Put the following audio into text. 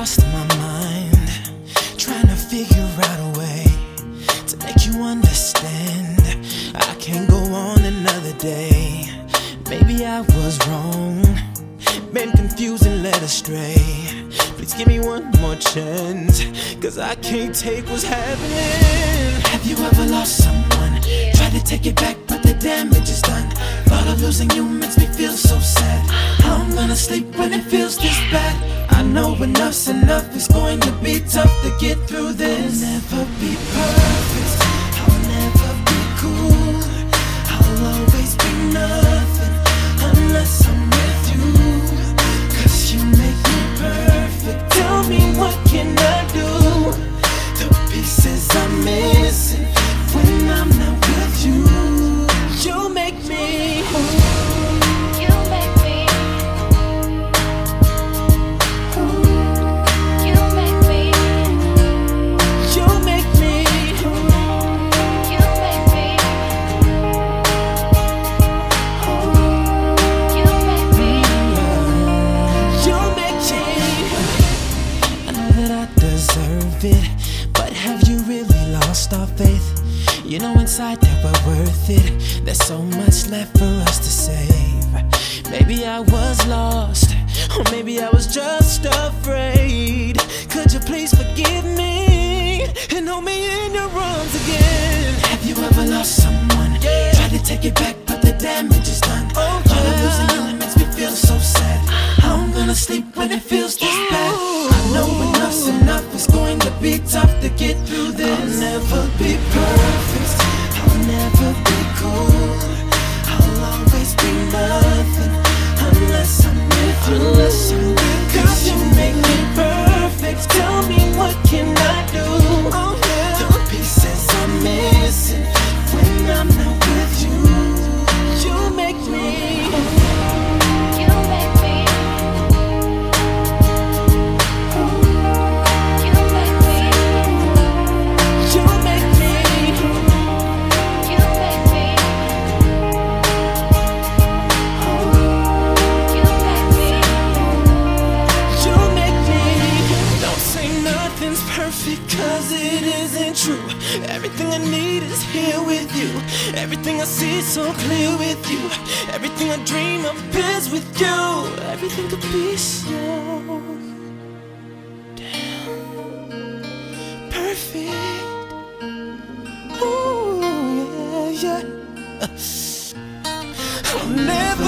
lost my mind, trying to figure out a way to make you understand. I can't go on another day. Maybe I was wrong, been confused and led astray. Please give me one more chance, cause I can't take what's happening. Have you ever lost someone? Yeah. Tried to take it back, but the damage is done. Thought of losing you makes me feel so sad. How Gonna sleep when it feels this bad. I know enough's enough, it's going to be tough to get through this. I'll never be perfect, know that I deserve it, but have you really lost our faith? You know inside that we're worth it. There's so much left for us to save. Maybe I was lost, or maybe I was just afraid. Could you please forgive me and hold me in your arms again? Have you ever lost someone? Tried to take it back, but the damage is done. Oh, Thought of losing you makes me feel so sad. How I'm gonna sleep when it feels this get through this. I'll never be perfect. I'll never be cool. Everything I need is here with you. Everything I see so clear with you. Everything I dream of is with you. Everything could be so damn perfect. Ooh, yeah, yeah. I'll never